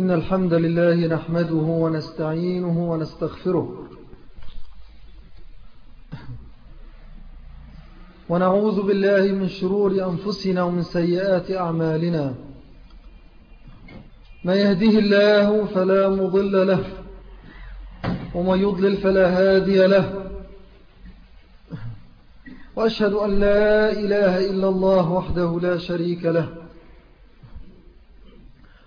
إن الحمد لله نحمده ونستعينه ونستغفره ونعوذ بالله من شرور أنفسنا ومن سيئات أعمالنا. ما يهديه الله فلا مضل له ومن يضلل فلا هادي له. وأشهد أن لا إله إلا الله وحده لا شريك له.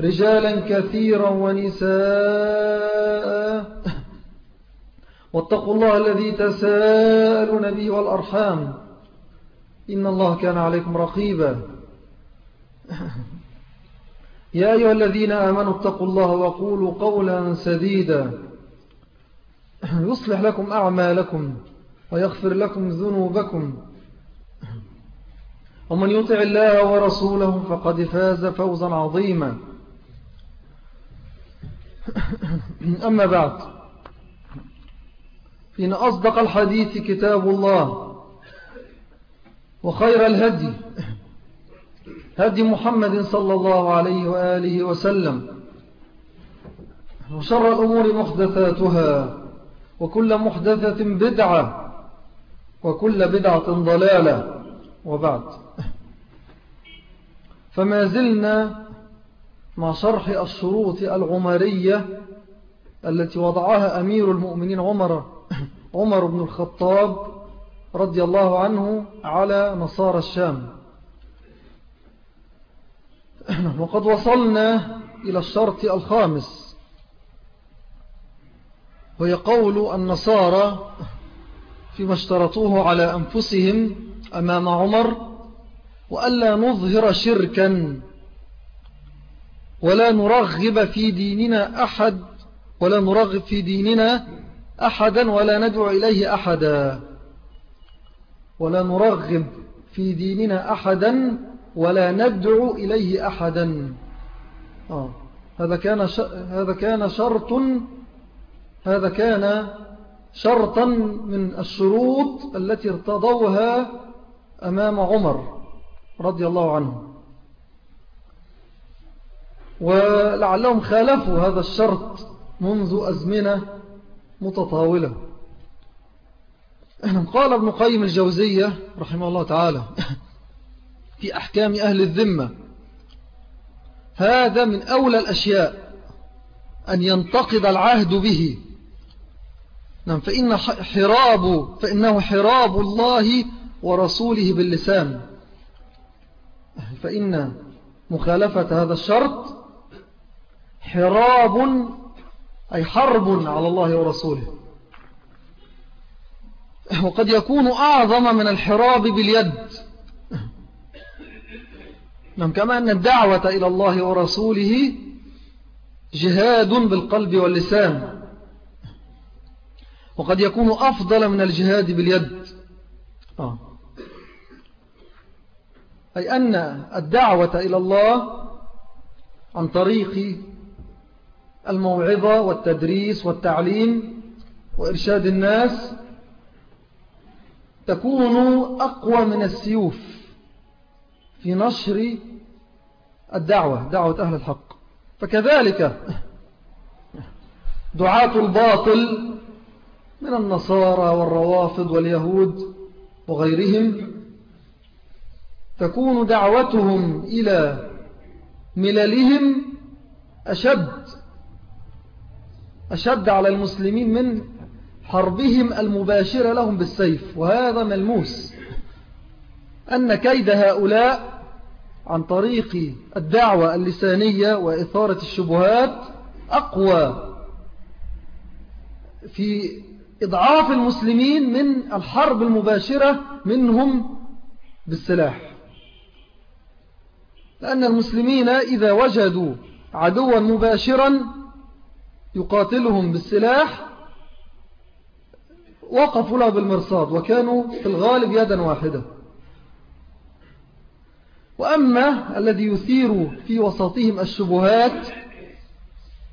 رجالا كثيرا ونساء. واتقوا الله الذي تساءلون به والأرحام. إن الله كان عليكم رقيبا. يا أيها الذين آمنوا اتقوا الله وقولوا قولا سديدا. يصلح لكم أعمالكم ويغفر لكم ذنوبكم. ومن يطع الله ورسوله فقد فاز فوزا عظيما. أما بعد فإن أصدق الحديث كتاب الله وخير الهدي هدي محمد صلى الله عليه وآله وسلم وشر الأمور محدثاتها وكل محدثة بدعة وكل بدعة ضلالة وبعد. فما زلنا مع شرح الشروط العمرية التي وضعها أمير المؤمنين عمر عمر بن الخطاب رضي الله عنه على نصارى الشام. وقد وصلنا إلى الشرط الخامس. وهي قول النصارى فيما اشترطوه على أنفسهم أمام عمر وألا نظهر شركا ولا نرغب في ديننا أحد ولا نرغب في ديننا أحدا ولا ندعو إليه أحدا ولا نرغب في ديننا أحدا ولا ندعو إليه أحدا آه. هذا كان هذا كان شرط هذا كان شرطا من الشروط التي ارتضوها أمام عمر رضي الله عنه ولعلهم خالفوا هذا الشرط منذ أزمنة متطاولة. قال ابن قيم الجوزية رحمه الله تعالى في أحكام أهل الذمة هذا من أولى الأشياء أن ينتقد العهد به. نعم فإن حراب فإنه حراب الله ورسوله باللسان. فإن مخالفة هذا الشرط حراب أي حرب على الله ورسوله. وقد يكون أعظم من الحراب باليد. نعم كما أن الدعوة إلى الله ورسوله جهاد بالقلب واللسان. وقد يكون أفضل من الجهاد باليد. آه. أي أن الدعوة إلى الله عن طريق الموعظة والتدريس والتعليم وإرشاد الناس تكون أقوى من السيوف في نشر الدعوة دعوة أهل الحق. فكذلك دعاة الباطل من النصارى والروافض واليهود وغيرهم تكون دعوتهم إلى مللهم أشد أشد على المسلمين من حربهم المباشرة لهم بالسيف وهذا ملموس. أن كيد هؤلاء عن طريق الدعوة اللسانية وإثارة الشبهات أقوى في إضعاف المسلمين من الحرب المباشرة منهم بالسلاح. لأن المسلمين إذا وجدوا عدوا مباشرا يقاتلهم بالسلاح وقفوا له بالمرصاد وكانوا في الغالب يدا واحدة. وأما الذي يثير في وسطهم الشبهات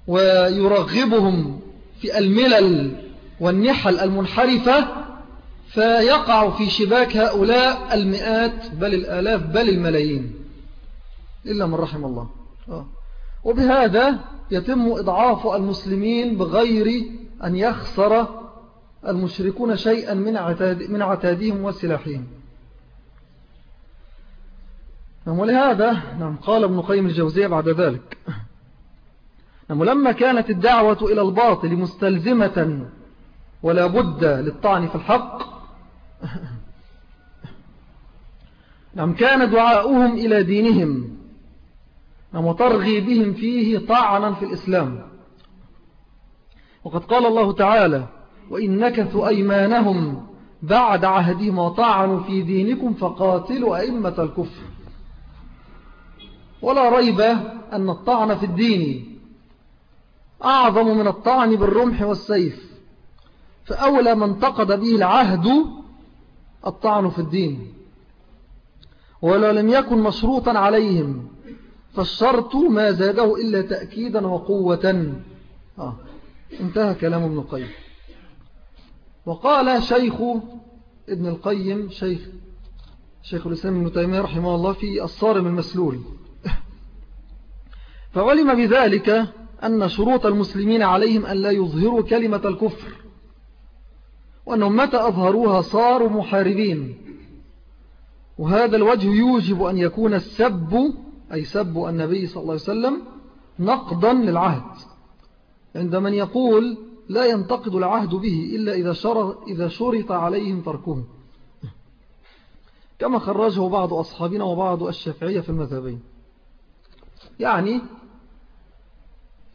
ويرغبهم في الملل والنحل المنحرفة فيقع في شباك هؤلاء المئات بل الآلاف بل الملايين. إلا من رحم الله. آه. وبهذا يتم إضعاف المسلمين بغير أن يخسر المشركون شيئا من, عتاد من عتادهم وسلاحهم. نعم ولهذا نعم قال ابن قيم الجوزية بعد ذلك. نعم ولما كانت الدعوة إلى الباطل مستلزمة ولا بد للطعن في الحق نعم كان دعاؤهم إلى دينهم. نعم وترغي بهم فيه طعنا في الإسلام. وقد قال الله تعالى وإن نكثوا أيمانهم بعد عهدهم وطعنوا في دينكم فقاتلوا أئمة الكفر ولا ريب أن الطعن في الدين أعظم من الطعن بالرمح والسيف. فأولى من تقض به العهد الطعن في الدين. ولو لم يكن مشروطا عليهم فالشرط ما زاده إلا تأكيدا وقوة. آه. انتهى كلام ابن القيم. وقال شيخ ابن القيم شيخ شيخ الإسلام ابن تيمية رحمه الله في الصارم المسلول. فعلم بذلك أن شروط المسلمين عليهم أن لا يظهروا كلمة الكفر وأنهم متى أظهروها صاروا محاربين. وهذا الوجه يوجب أن يكون السب أي سب النبي صلى الله عليه وسلم نقضا للعهد. عند من يقول لا ينتقد العهد به إلا إذا, إذا شرط عليهم تركه كما خرجه بعض أصحابنا وبعض الشافعية في المذهبين. يعني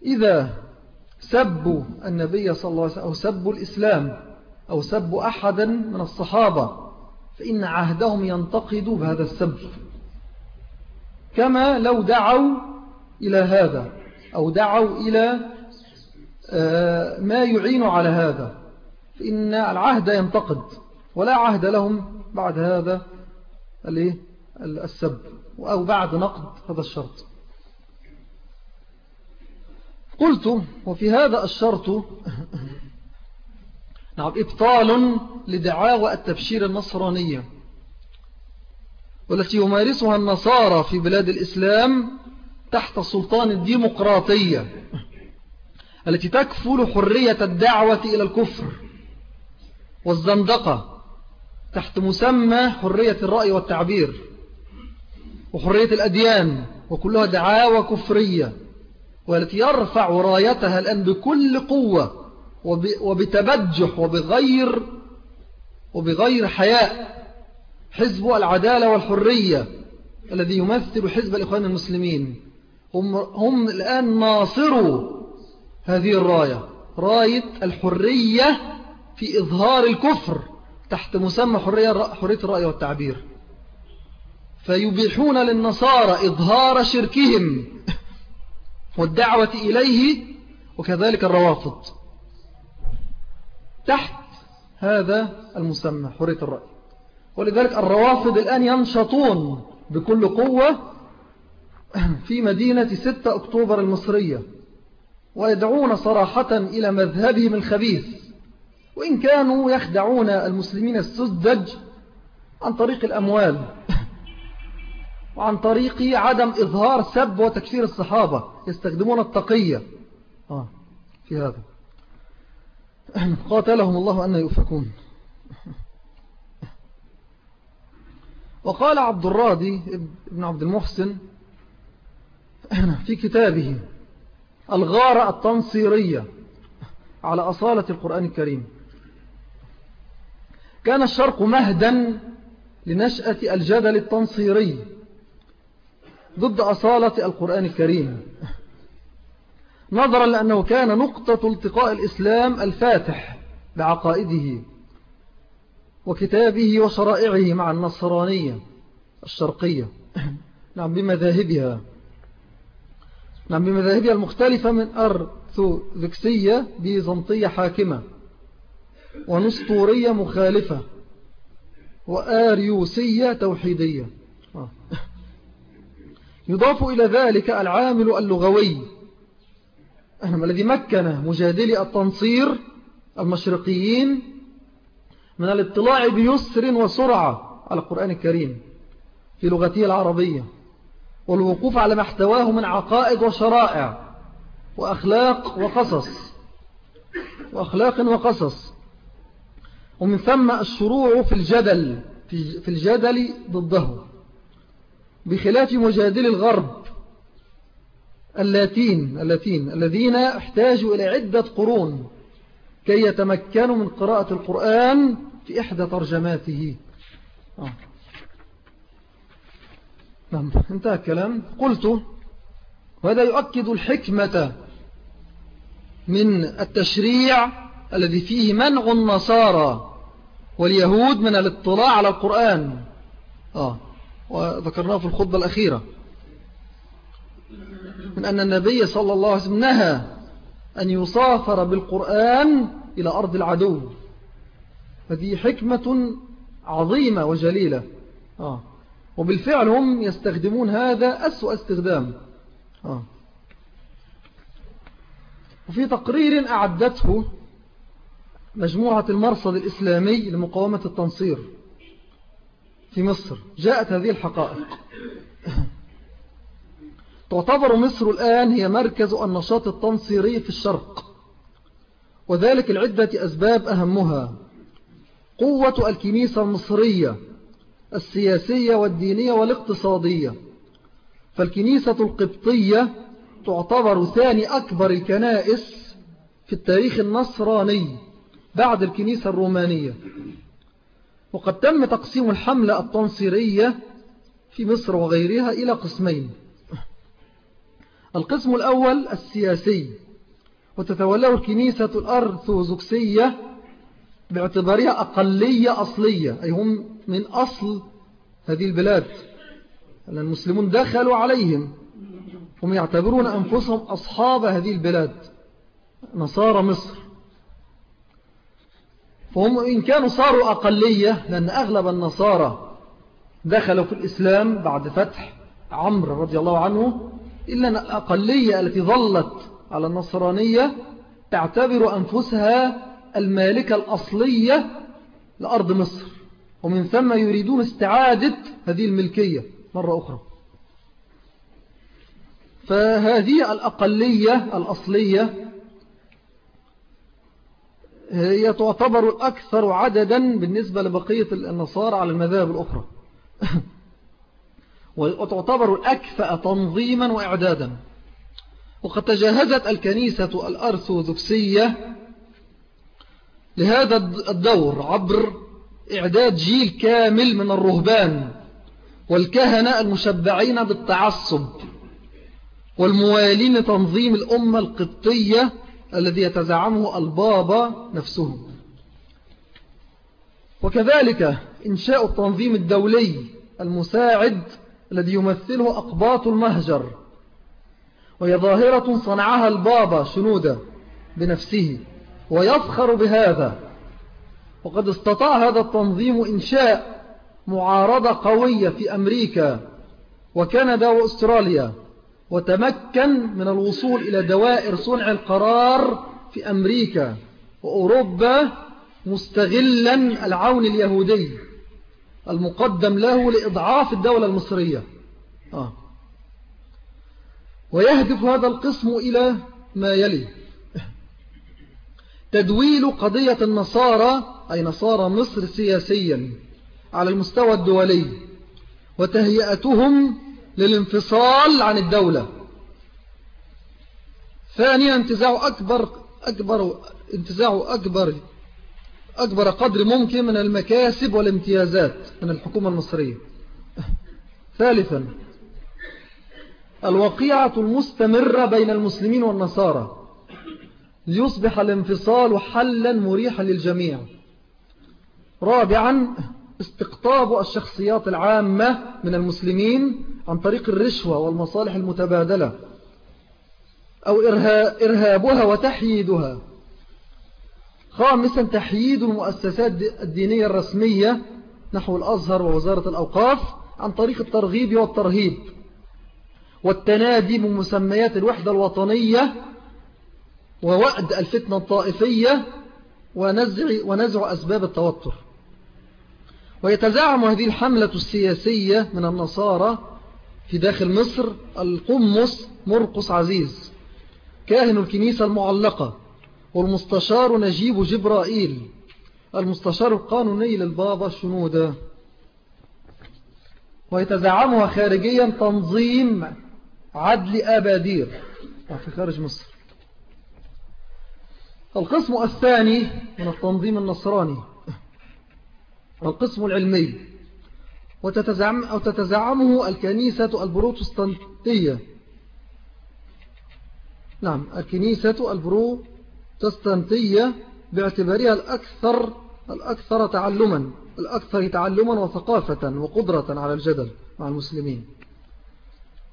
إذا سبوا النبي صلى الله عليه وسلم أو سبوا الإسلام أو سبوا أحدا من الصحابة فإن عهدهم ينتقد بهذا السب. كما لو دعوا إلى هذا أو دعوا إلى آه، ما يعين على هذا. فإن العهد ينتقد ولا عهد لهم بعد هذا السب أو بعد نقد هذا الشرط. قلت وفي هذا الشرط نعم إبطال لدعاوى التبشير النصرانية. والتي يمارسها النصارى في بلاد الإسلام تحت سلطان الديمقراطية التي تكفل حرية الدعوة إلى الكفر والزندقة تحت مسمى حرية الرأي والتعبير وحرية الأديان وكلها دعاوى كفرية والتي يرفع رايتها الآن بكل قوة وبتبجح وبغير وبغير حياء. حزب العدالة والحرية الذي يمثل حزب الإخوان المسلمين. هم, هم الآن ناصروا هذه الراية راية الحرية في إظهار الكفر تحت مسمى حرية, حرية الرأي والتعبير. فيبيحون للنصارى إظهار شركهم والدعوة إليه وكذلك الروافض. تحت هذا المسمى حرية الرأي. ولذلك الروافض الآن ينشطون بكل قوة في مدينة 6 أكتوبر المصرية ويدعون صراحة إلى مذهبهم الخبيث. وإن كانوا يخدعون المسلمين السذج عن طريق الأموال وعن طريق عدم إظهار سب وتكفير الصحابة يستخدمون التقية. آه في هذا. قاتلهم الله أن يؤفكون. وقال عبد الراضي ابن عبد المحسن في كتابه الغارة التنصيرية على أصالة القرآن الكريم. كان الشرق مهدا لنشأة الجدل التنصيري ضد أصالة القرآن الكريم. نظرا لأنه كان نقطة التقاء الإسلام الفاتح بعقائده وكتابه وشرائعه مع النصرانية الشرقية. نعم بمذاهبها. نعم بمذاهبها المختلفة من أرثوذكسية بيزنطية حاكمة ونسطورية مخالفة وآريوسية توحيدية. آه. يضاف إلى ذلك العامل اللغوي الذي مكن مجادلي التنصير المشرقيين من الاطلاع بيسر وسرعة على القرآن الكريم في لغته العربية والوقوف على ما احتواه من عقائد وشرائع وأخلاق وقصص وأخلاق وقصص. ومن ثم الشروع في الجدل في الجدل ضده. بخلاف مجادل الغرب اللاتين اللاتين الذين احتاجوا إلى عدة قرون كي يتمكنوا من قراءة القرآن في إحدى ترجماته. آه. نعم انتهى الكلام. قلت وهذا يؤكد الحكمة من التشريع الذي فيه منع النصارى واليهود من الاطلاع على القرآن. آه. وذكرناه في الخطبة الأخيرة. من أن النبي صلى الله عليه وسلم نهى أن يسافر بالقرآن إلى أرض العدو. هذه حكمة عظيمة وجليلة. آه. وبالفعل هم يستخدمون هذا أسوأ استخدام. آه. وفي تقرير أعدته مجموعة المرصد الإسلامي لمقاومة التنصير في مصر. جاءت هذه الحقائق. تعتبر مصر الآن هي مركز النشاط التنصيري في الشرق وذلك العدة أسباب أهمها. قوة الكنيسة المصرية السياسية والدينية والاقتصادية. فالكنيسة القبطية تعتبر ثاني أكبر الكنائس في التاريخ النصراني بعد الكنيسة الرومانية. وقد تم تقسيم الحملة التنصيرية في مصر وغيرها إلى قسمين. القسم الأول السياسي وتتولاه الكنيسة الأرثوذكسية باعتبارها أقلية أصلية أي هم من أصل هذه البلاد. أن المسلمون دخلوا عليهم. هم يعتبرون أنفسهم أصحاب هذه البلاد نصارى مصر. فهم إن كانوا صاروا أقلية لأن أغلب النصارى دخلوا في الإسلام بعد فتح عمرو رضي الله عنه إلا أن الأقلية التي ظلت على النصرانية تعتبر أنفسها المالكة الأصلية لأرض مصر. ومن ثم يريدون استعادة هذه الملكية مرة أخرى. فهذه الأقلية الأصلية هي تعتبر الأكثر عددا بالنسبة لبقية النصارى على المذاهب الأخرى. وتعتبر الأكفأ تنظيما وإعدادا. وقد تجهزت الكنيسة الأرثوذكسية لهذا الدور عبر إعداد جيل كامل من الرهبان والكهنة المشبعين بالتعصب والموالين لتنظيم الأمة القبطية الذي يتزعمه البابا نفسه. وكذلك إنشاء التنظيم الدولي المساعد الذي يمثله أقباط المهجر وهي ظاهرة صنعها البابا شنودة بنفسه. ويفخر بهذا. وقد استطاع هذا التنظيم إنشاء معارضة قوية في أمريكا وكندا وأستراليا وتمكن من الوصول إلى دوائر صنع القرار في أمريكا وأوروبا مستغلا العون اليهودي المقدم له لإضعاف الدولة المصرية. آه. ويهدف هذا القسم إلى ما يلي. تدويل قضية النصارى أي نصارى مصر سياسيا على المستوى الدولي وتهيئتهم للانفصال عن الدولة. ثانيا انتزاع أكبر, أكبر, انتزاع أكبر, أكبر قدر ممكن من المكاسب والامتيازات من الحكومة المصرية. ثالثا الوقيعة المستمرة بين المسلمين والنصارى. ليصبح الانفصال حلا مريحا للجميع. رابعا استقطاب الشخصيات العامة من المسلمين عن طريق الرشوة والمصالح المتبادلة أو إرهابها وتحييدها. خامسا تحييد المؤسسات الدينية الرسمية نحو الأزهر ووزارة الأوقاف عن طريق الترغيب والترهيب. والتنادي بمسميات الوحدة الوطنية ووأد الفتنة الطائفية ونزع, ونزع أسباب التوتر. ويتزعم هذه الحملة السياسية من النصارى في داخل مصر القمص مرقس عزيز كاهن الكنيسة المعلقة والمستشار نجيب جبرائيل المستشار القانوني للبابا شنودة. ويتزعمها خارجيا تنظيم عدل أبادير. في خارج مصر. القسم الثاني من التنظيم النصراني. القسم العلمي. وتتزعم أو تتزعمه الكنيسة البروتستانتية. نعم الكنيسة البروتستانتية باعتبارها الأكثر الأكثر تعلما. الأكثر تعلما وثقافة وقدرة على الجدل مع المسلمين.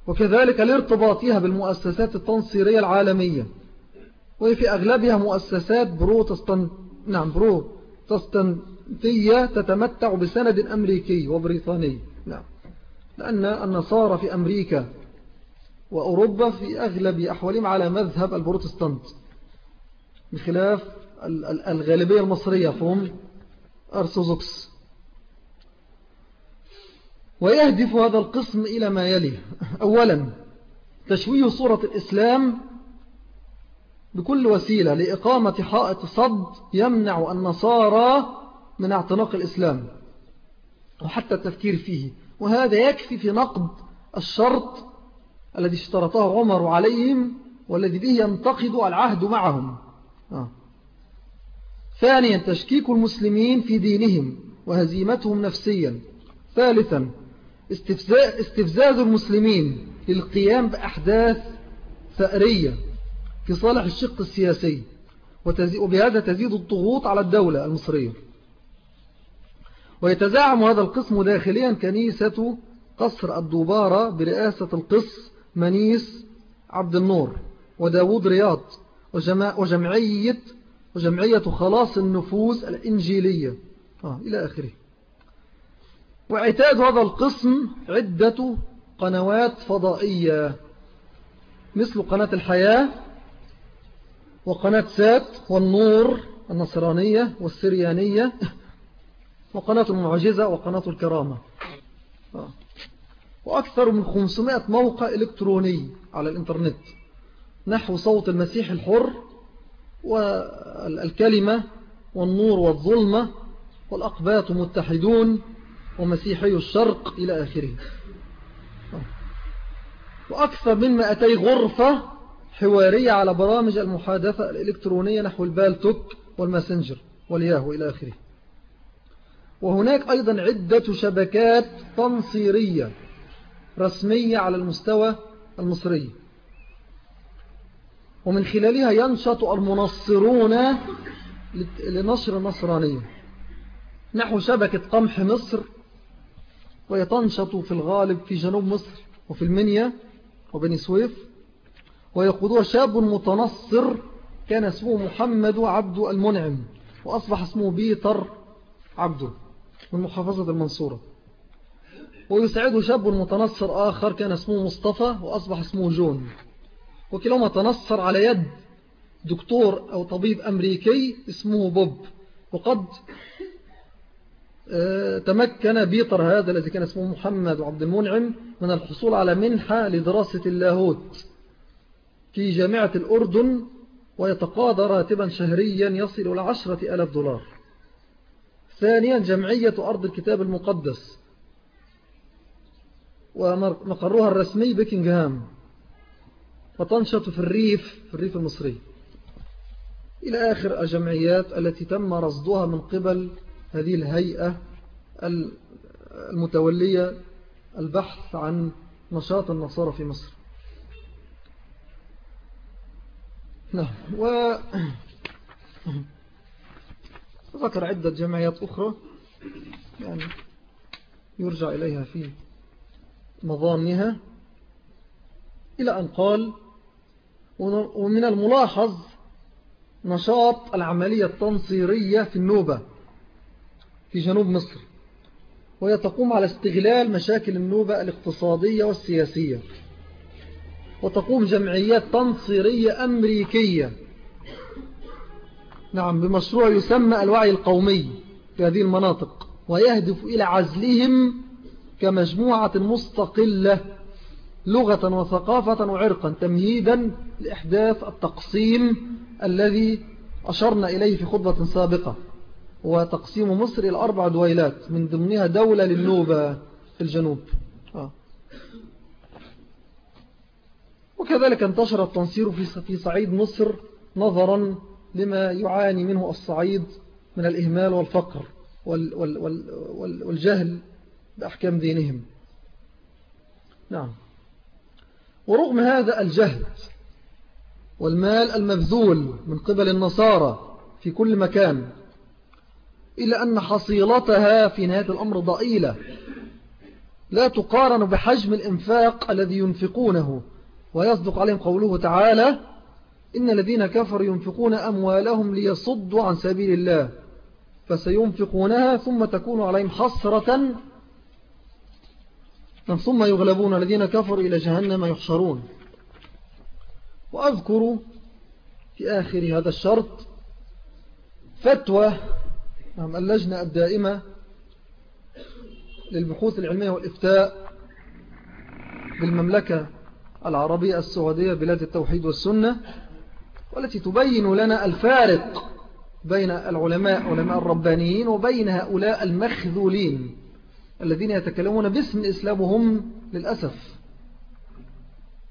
وكذلك لارتباطها بالمؤسسات التنصيرية العالمية. وهي في أغلبها مؤسسات بروتستان نعم بروتستانتية تتمتع بسند أمريكي وبريطاني. نعم. لأن النصارى في أمريكا وأوروبا في أغلب أحوالهم على مذهب البروتستانت بخلاف الغالبية المصرية فهم أرثوذكس. ويهدف هذا القسم إلى ما يلي. أولا تشويه صورة الإسلام بكل وسيلة لإقامة حائط صد يمنع النصارى من اعتناق الإسلام وحتى التفكير فيه. وهذا يكفي في نقد الشرط الذي اشترطه عمر عليهم والذي به ينتقد العهد معهم. آه. ثانيا تشكيك المسلمين في دينهم وهزيمتهم نفسيا. ثالثا استفزاز المسلمين للقيام بأحداث ثأرية. في صالح الشق السياسي وبهذا تزيد الضغوط على الدولة المصرية. ويتزعم هذا القسم داخليا كنيسة قصر الدوبارة برئاسة القس منيس عبد النور وداود رياض وجمعية وجمعية خلاص النفوس الإنجيلية. آه إلى آخره. وعتاد هذا القسم عدة قنوات فضائية مثل قناة الحياة وقناة سات والنور النصرانية والسريانية وقناة المعجزة وقناة الكرامة. آه. وأكثر من 500 موقع إلكتروني على الإنترنت. نحو صوت المسيح الحر والكلمة والنور والظلمة والأقباط متحدون ومسيحي الشرق إلى آخره. وأكثر من 200 غرفة حوارية على برامج المحادثة الإلكترونية نحو البالتوك والماسنجر والياهو إلى آخره. وهناك أيضا عدة شبكات تنصيرية رسمية على المستوى المصري. ومن خلالها ينشط المنصرون لنشر النصرانية. نحو شبكة قمح مصر ويتنشط في الغالب في جنوب مصر وفي المنيا وبني سويف. ويقودها شاب متنصر كان اسمه محمد عبد المنعم وأصبح اسمه بيتر عبده من محافظة المنصورة. ويساعده شاب متنصر آخر كان اسمه مصطفى وأصبح اسمه جون. وكلاهما تنصر على يد دكتور أو طبيب أمريكي اسمه بوب. وقد آه، تمكن بيطر هذا الذي كان اسمه محمد عبد المنعم من الحصول على منحة لدراسة اللاهوت. في جامعة الأردن ويتقاضى راتبا شهريا يصل إلى عشرة ألاف دولار. ثانيا جمعية أرض الكتاب المقدس ومقرها الرسمي بكنغهام وتنشط في الريف في الريف المصري. إلى آخر الجمعيات التي تم رصدها من قبل هذه الهيئة المتولية البحث عن نشاط النصارى في مصر. نعم. و ذكر عدة جمعيات أخرى يعني يرجع إليها في مظانها إلى أن قال ومن الملاحظ نشاط العملية التنصيرية في النوبة في جنوب مصر وهي تقوم على استغلال مشاكل النوبة الاقتصادية والسياسية. وتقوم جمعيات تنصيرية أمريكية نعم بمشروع يسمى الوعي القومي في هذه المناطق ويهدف إلى عزلهم كمجموعة مستقلة لغة وثقافة وعرقا تمهيدا لإحداث التقسيم الذي أشرنا إليه في خطبة سابقة وتقسيم مصر إلى أربع دويلات من ضمنها دولة للنوبة في الجنوب آه. وكذلك انتشر التنصير في صعيد مصر نظرا لما يعاني منه الصعيد من الإهمال والفقر والجهل بأحكام دينهم. نعم. ورغم هذا الجهد والمال المبذول من قبل النصارى في كل مكان إلا أن حصيلتها في نهاية الأمر ضئيلة لا تقارن بحجم الإنفاق الذي ينفقونه. ويصدق عليهم قوله تعالى إن الذين كفروا ينفقون أموالهم ليصدوا عن سبيل الله فسينفقونها ثم تكون عليهم حسرة ثم يغلبون الذين كفروا إلى جهنم يحشرون. وأذكر في آخر هذا الشرط فتوى نعم اللجنة الدائمة للبحوث العلمية والإفتاء بالمملكة العربية السعودية بلاد التوحيد والسنة والتي تبين لنا الفارق بين العلماء علماء الربانيين وبين هؤلاء المخذولين الذين يتكلمون باسم الإسلام وهم للأسف.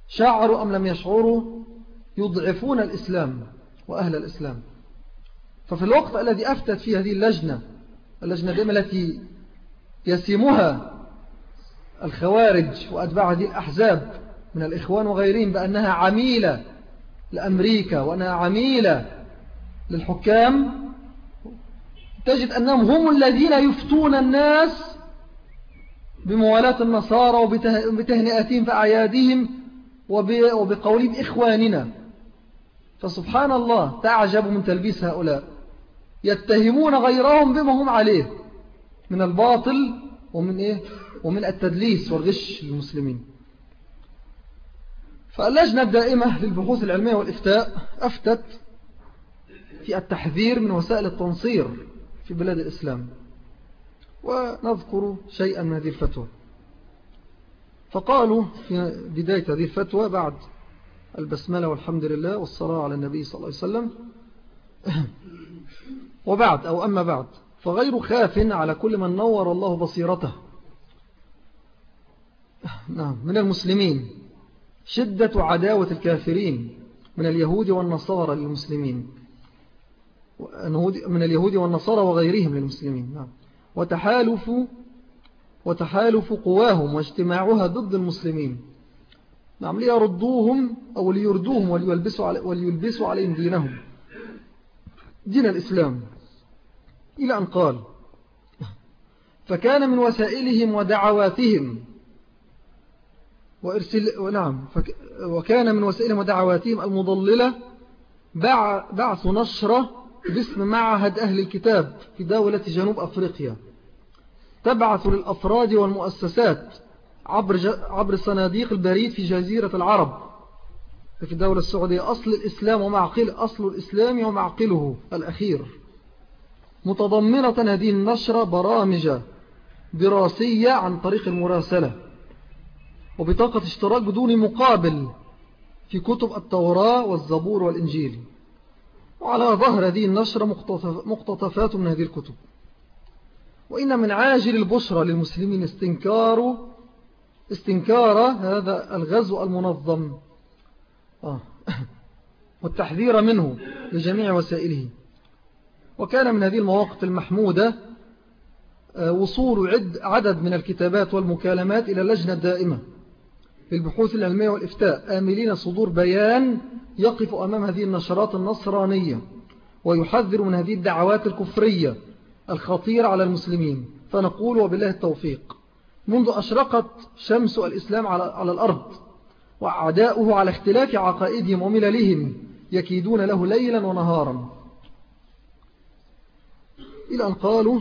شعروا أم لم يشعروا؟ يضعفون الإسلام وأهل الإسلام. ففي الوقت الذي أفتت فيه هذه اللجنة اللجنة دائما التي يسمها الخوارج وأتباع هذه الأحزاب من الإخوان وغيرهم بأنها عميلة لأمريكا وأنها عميلة للحكام تجد أنهم هم الذين يفتون الناس بموالاة النصارى وبتهنئتهم في أعيادهم وبقولهم إخواننا. فسبحان الله تعجب من تلبيس هؤلاء. يتهمون غيرهم بما هم عليه من الباطل ومن, إيه؟ ومن التدليس والغش للمسلمين. فاللجنة الدائمة للبحوث العلمية والإفتاء أفتت في التحذير من وسائل التنصير في بلاد الإسلام ونذكر شيئا من هذه الفتوى. فقالوا في بداية هذه الفتوى بعد البسملة والحمد لله والصلاة على النبي صلى الله عليه وسلم وبعد أو أما بعد فغير خاف على كل من نور الله بصيرته. نعم من المسلمين. شدة عداوة الكافرين من اليهود والنصارى للمسلمين. من اليهود والنصارى وغيرهم للمسلمين. نعم. وتحالف وتحالف قواهم واجتماعها ضد المسلمين. نعم ليردوهم أو ليردوهم وليلبسوا, علي وليلبسوا عليهم دينهم. دين الإسلام. إلى أن قال فكان من وسائلهم ودعواتهم وإرسل نعم وكان من وسائلهم ودعواتهم المضللة بعث نشرة باسم معهد أهل الكتاب في دولة جنوب أفريقيا. تبعث للأفراد والمؤسسات عبر, عبر صناديق البريد في جزيرة العرب. في الدولة السعودية أصل الإسلام ومعقل أصل الإسلام ومعقله الأخير. متضمنة هذه النشرة برامج دراسية عن طريق المراسلة. وبطاقة اشتراك بدون مقابل في كتب التوراة والزبور والإنجيل. وعلى ظهر هذه النشرة مقتطفات من هذه الكتب. وإن من عاجل البشرى للمسلمين استنكار استنكار هذا الغزو المنظم. آه. والتحذير منه لجميع وسائله. وكان من هذه المواقف المحمودة آه، وصول عد عدد من الكتابات والمكالمات إلى اللجنة الدائمة للبحوث العلمية والإفتاء آملين صدور بيان يقف أمام هذه النشرات النصرانية ويحذر من هذه الدعوات الكفرية الخطيرة على المسلمين. فنقول وبالله التوفيق. منذ أشرقت شمس الإسلام على الأرض وأعداؤه على اختلاف عقائدهم ومللهم يكيدون له ليلا ونهارا. إلى أن قالوا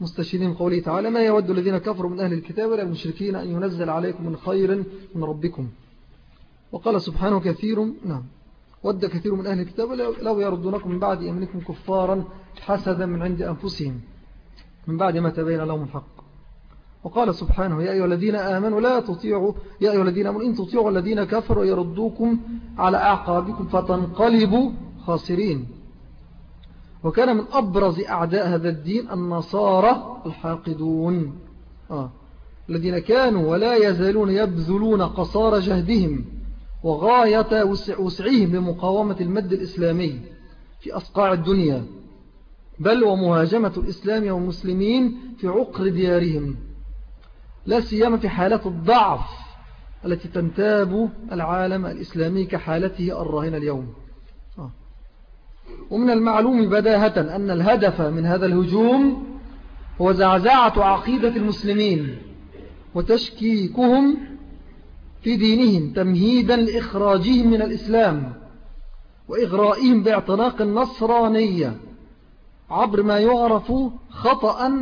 مستشهدين قوله تعالى ما يود الذين كفروا من أهل الكتاب ولا المشركين أن ينزل عليكم من خير من ربكم. وقال سبحانه كثير نعم ود كثير من أهل الكتاب لو يردونكم من بعد أمنكم كفارا حسدا من عند أنفسهم من بعد ما تبين لهم الحق. وقال سبحانه يا أيها الذين آمنوا لا تطيعوا يا أيها الذين آمنوا إن تطيعوا الذين كفروا يردوكم على أعقابكم فتنقلبوا خاسرين. وكان من أبرز أعداء هذا الدين النصارى الحاقدون آه. الذين كانوا ولا يزالون يبذلون قصار جهدهم وغاية وسعهم لمقاومة المد الإسلامي في أصقاع الدنيا بل ومهاجمة الإسلام والمسلمين في عقر ديارهم لا سيما في حالات الضعف التي تنتاب العالم الإسلامي كحالته الراهنة اليوم. ومن المعلوم بداهة أن الهدف من هذا الهجوم هو زعزعة عقيدة المسلمين وتشكيكهم في دينهم تمهيدا لإخراجهم من الإسلام وإغرائهم باعتناق النصرانية عبر ما يعرف خطأ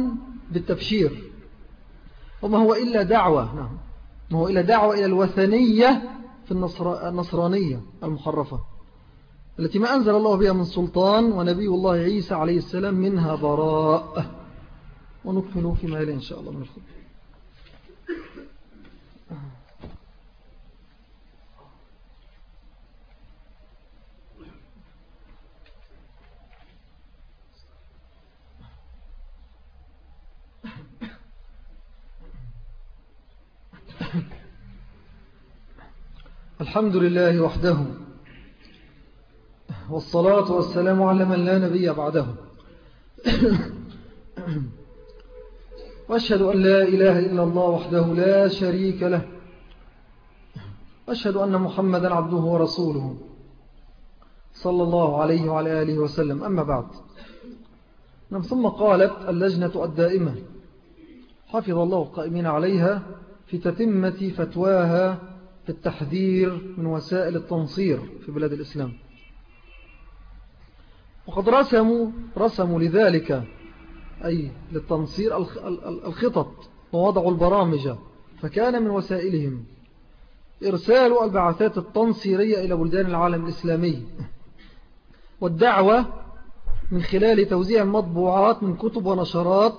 بالتبشير. وما هو إلا دعوة نعم. ما هو إلا دعوة إلى الوثنية في النصرانية المحرفة التي ما أنزل الله بها من سلطان ونبي الله عيسى عليه السلام منها براء. ونكمل فيما يلي إن شاء الله من الخطبة الحمد لله وحده والصلاة والسلام على من لا نبي بعده. وأشهد أن لا إله إلا الله وحده لا شريك له. وأشهد أن محمدا عبده ورسوله. صلى الله عليه وعلى آله وسلم. أما بعد. نعم، ثم قالت اللجنة الدائمة حفظ الله القائمين عليها في تتمة فتواها في التحذير من وسائل التنصير في بلاد الإسلام. وقد رسموا, رسموا لذلك أي للتنصير الخطط ووضعوا البرامج فكان من وسائلهم إرسال البعثات التنصيرية إلى بلدان العالم الإسلامي. والدعوة من خلال توزيع المطبوعات من كتب ونشرات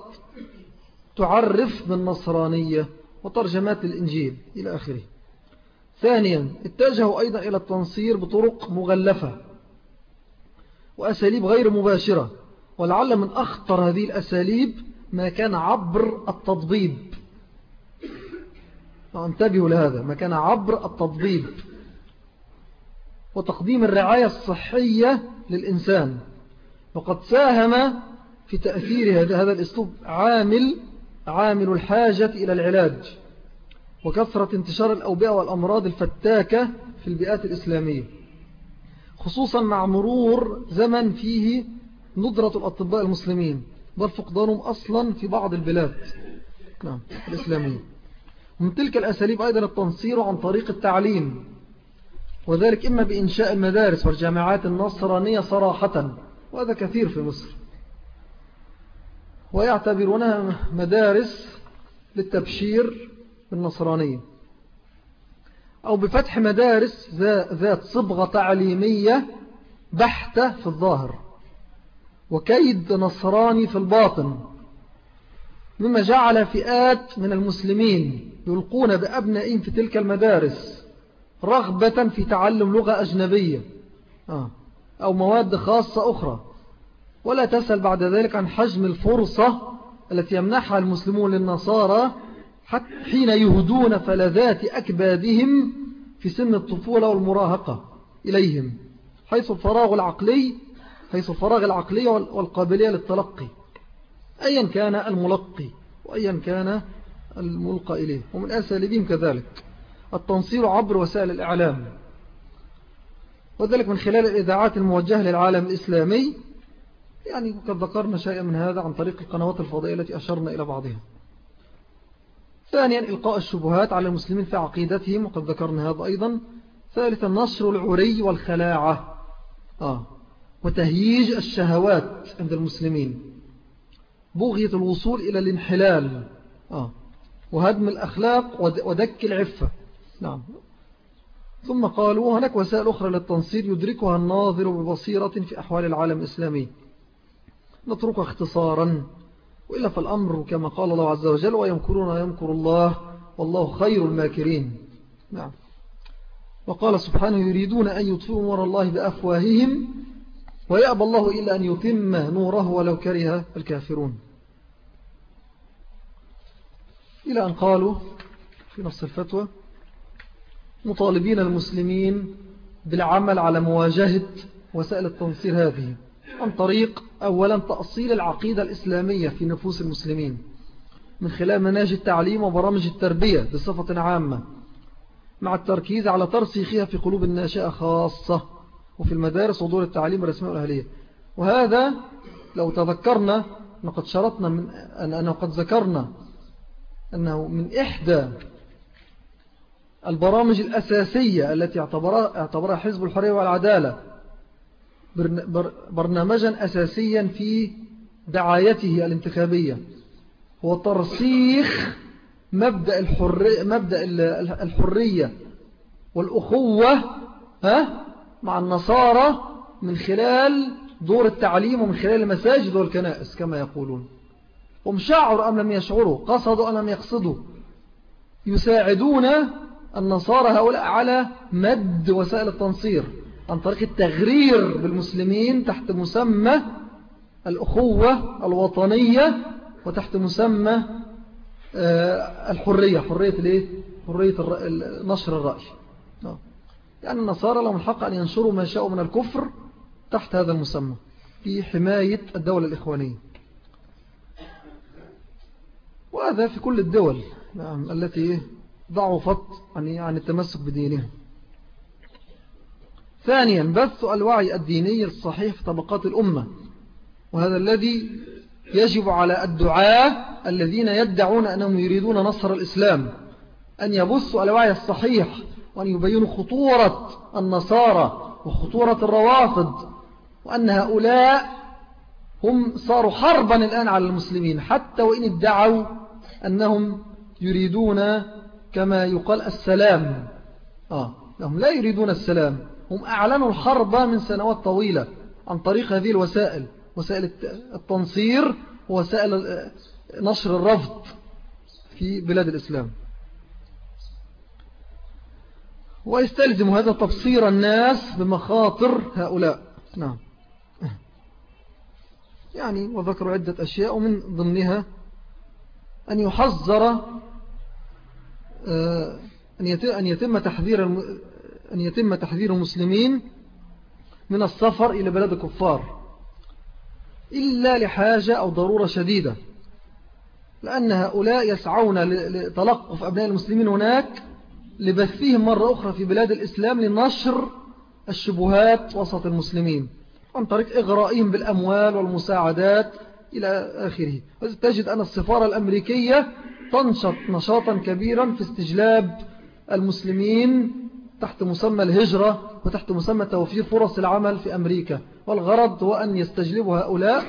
تعرف بالنصرانية وترجمات الإنجيل إلى آخره. ثانيا اتجهوا أيضا إلى التنصير بطرق مغلفة. وأساليب غير مباشرة. ولعل من أخطر هذه الأساليب ما كان عبر التضبيب. انتبهوا لهذا ما كان عبر التضبيب. وتقديم الرعاية الصحية للإنسان. وقد ساهم في تأثير هذا الأسلوب عامل عامل الحاجة إلى العلاج. وكثرة انتشار الأوبئة والأمراض الفتاكة في البيئات الإسلامية. خصوصا مع مرور زمن فيه ندرة الأطباء المسلمين بل فقدانهم أصلا في بعض البلاد. نعم الإسلامية. ومن تلك الأساليب أيضا التنصير عن طريق التعليم وذلك إما بإنشاء المدارس والجامعات النصرانية صراحة وهذا كثير في مصر. ويعتبرونها مدارس للتبشير بالنصرانية. أو بفتح مدارس ذات صبغة تعليمية بحتة في الظاهر وكيد نصراني في الباطن مما جعل فئات من المسلمين يلقون بأبنائهم في تلك المدارس رغبة في تعلم لغة أجنبية آه، أو مواد خاصة أخرى. ولا تسأل بعد ذلك عن حجم الفرصة التي يمنحها المسلمون للنصارى حين يهدون فلذات أكبادهم في سن الطفولة والمراهقة إليهم حيث الفراغ العقلي حيث الفراغ العقلي والقابلية للتلقي أيا كان الملقي وأيا كان الملقى إليه. ومن أساليبهم كذلك التنصير عبر وسائل الإعلام وذلك من خلال الإذاعات الموجهة للعالم الإسلامي. يعني قد ذكرنا شيئا من هذا عن طريق القنوات الفضائية التي أشرنا إلى بعضها. ثانيا إلقاء الشبهات على المسلمين في عقيدتهم وقد ذكرنا هذا أيضا. ثالثا نشر العري والخلاعة. آه. وتهييج الشهوات عند المسلمين. بغية الوصول إلى الانحلال. آه. وهدم الأخلاق ودك العفة. نعم. ثم قالوا هناك وسائل أخرى للتنصير يدركها الناظر ببصيرة في أحوال العالم الإسلامي. نتركها اختصارا. وإلا فالأمر كما قال الله عز وجل ويمكرون يمكر الله والله خير الماكرين. نعم. وقال سبحانه يريدون أن يطفئوا نور الله بأفواههم ويأبى الله إلا أن يتم نوره ولو كره الكافرون. إلى أن قالوا في نص الفتوى مطالبين المسلمين بالعمل على مواجهة وسائل التنصير هذه عن طريق أولا تأصيل العقيدة الإسلامية في نفوس المسلمين من خلال مناهج التعليم وبرامج التربية بصفة عامة مع التركيز على ترسيخها في قلوب الناشئة خاصة وفي المدارس ودور التعليم الرسمية والأهلية. وهذا لو تذكرنا لقد شرطنا من أنه قد ذكرنا أنه من إحدى البرامج الأساسية التي اعتبرها, اعتبرها حزب الحرية والعدالة برنامجا أساسيا في دعايته الانتخابية. هو ترسيخ مبدأ الحرية, مبدأ الحرية والأخوة ها مع النصارى من خلال دور التعليم ومن خلال المساجد والكنائس كما يقولون. هم شعروا أم لم يشعروا قصدوا أم لم يقصدوا. يساعدون النصارى هؤلاء على مد وسائل التنصير. عن طريق التغرير بالمسلمين تحت مسمى الأخوة الوطنية وتحت مسمى آه، الحرية. حرية الإيه؟ حرية نشر الرأي. يعني النصارى لهم الحق أن ينشروا ما شاءوا من الكفر تحت هذا المسمى في حماية الدولة الإخوانية. وهذا في كل الدول نعم التي ضعفت عن التمسك بدينهم ثانيا بث الوعي الديني الصحيح في طبقات الأمة. وهذا الذي يجب على الدعاء الذين يدعون أنهم يريدون نصر الإسلام أن يبثوا الوعي الصحيح وأن يبينوا خطورة النصارى وخطورة الروافض وأن هؤلاء هم صاروا حربا الآن على المسلمين حتى وإن ادعوا أنهم يريدون كما يقال السلام. آه هم لا يريدون السلام. هم أعلنوا الحرب من سنوات طويلة عن طريق هذه الوسائل وسائل التنصير ووسائل نشر الرفض في بلاد الإسلام. ويستلزم هذا تبصير الناس بمخاطر هؤلاء. نعم. يعني وذكروا عدة أشياء ومن ضمنها أن يحذر آه، أن يتم تحذير أن يتم تحذير المسلمين من السفر إلى بلاد الكفار إلا لحاجة أو ضرورة شديدة لأن هؤلاء يسعون لتلقف أبناء المسلمين هناك لبثهم مرة أخرى في بلاد الإسلام لنشر الشبهات وسط المسلمين عن طريق إغرائهم بالأموال والمساعدات إلى آخره. تجد أن السفارة الأمريكية تنشط نشاطا كبيرا في استجلاب المسلمين تحت مسمى الهجرة وتحت مسمى توفير فرص العمل في أمريكا. والغرض هو أن يستجلبوا هؤلاء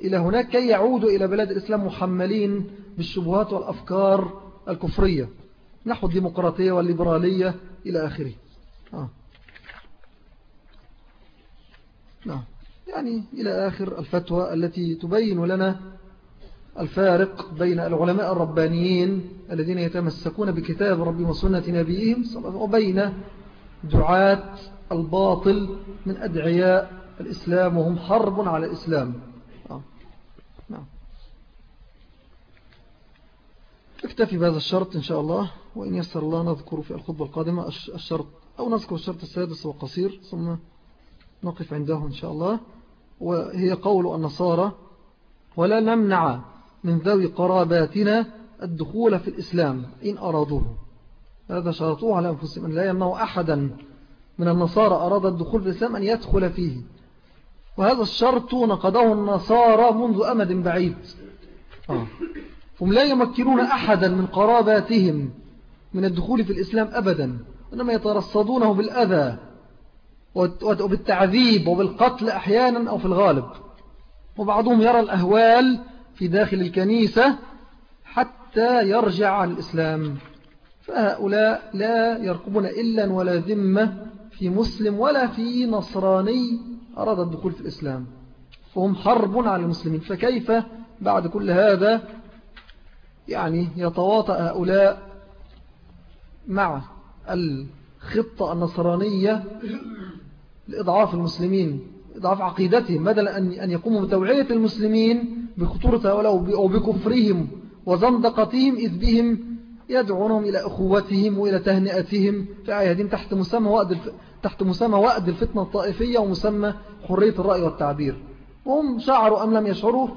إلى هناك كي يعودوا إلى بلاد الإسلام محملين بالشبهات والأفكار الكفرية. نحو الديمقراطية والليبرالية إلى آخره. نعم يعني إلى آخر الفتوى التي تبين لنا الفارق بين العلماء الربانيين الذين يتمسكون بكتاب ربهم وسنة نبيهم وبين دعاة الباطل من أدعياء الإسلام وهم حرب على الإسلام. آه. نعم. اكتفي بهذا الشرط إن شاء الله وإن يسر الله نذكر في الخطبة القادمة الشرط أو نذكر الشرط السادس وقصير ثم نقف عنده إن شاء الله. وهي قول النصارى ولا نمنع من ذوي قراباتنا الدخول في الإسلام إن أرادوه. هذا شرطوه على أنفسهم أن لا يمنع أحدا من النصارى أراد الدخول في الإسلام أن يدخل فيه. وهذا الشرط نقضه النصارى منذ أمد بعيد. آه. هم لا يمكنون أحدا من قراباتهم من الدخول في الإسلام أبدا إنما يترصدونه بالأذى وبالتعذيب وبالقتل أحيانا أو في الغالب. وبعضهم يرى الأهوال في داخل الكنيسة حتى يرجع عن الإسلام. فهؤلاء لا يرقبون إلا ولا ذمة في مسلم ولا في نصراني أراد الدخول في الإسلام. فهم حرب على المسلمين. فكيف بعد كل هذا يعني يتواطأ هؤلاء مع الخطة النصرانية لإضعاف المسلمين إضعاف عقيدتهم؟ بدل أن يقوموا بتوعية المسلمين بخطورة هؤلاء أو بكفرهم وزندقتهم إذ بهم يدعونهم إلى أخوتهم وإلى تهنئتهم. في عيادهم تحت مسمى وقد تحت مسمى وقد الفتنة الطائفية ومسمى حرية الرأي والتعبير. وهم شعروا أم لم يشعروا؟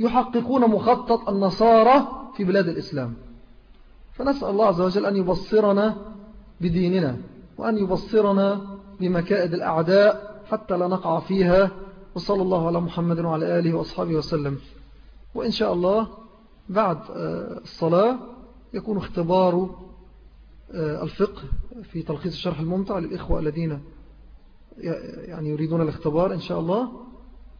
يحققون مخطط النصارى في بلاد الإسلام. فنسأل الله عز وجل أن يبصرنا بديننا وأن يبصرنا بمكائد الأعداء حتى لا نقع فيها وصلى الله على محمد وعلى آله وأصحابه وسلم. وإن شاء الله بعد آه، الصلاة يكون اختبار آه، الفقه في تلخيص الشرح الممتع للإخوة الذين يعني يريدون الاختبار إن شاء الله.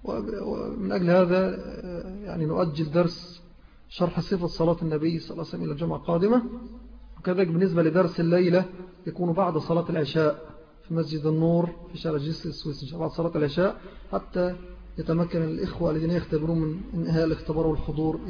ومن أجل هذا آه، يعني نؤجل درس شرح صفة صلاة النبي صلى الله عليه وسلم إلى الجمعة القادمة. وكذلك بالنسبة لدرس الليلة يكون بعد صلاة العشاء. في مسجد النور في شارع جيس السويس بعد صلاة العشاء حتى يتمكن الإخوة الذين يختبرون من إنهاء الاختبار والحضور.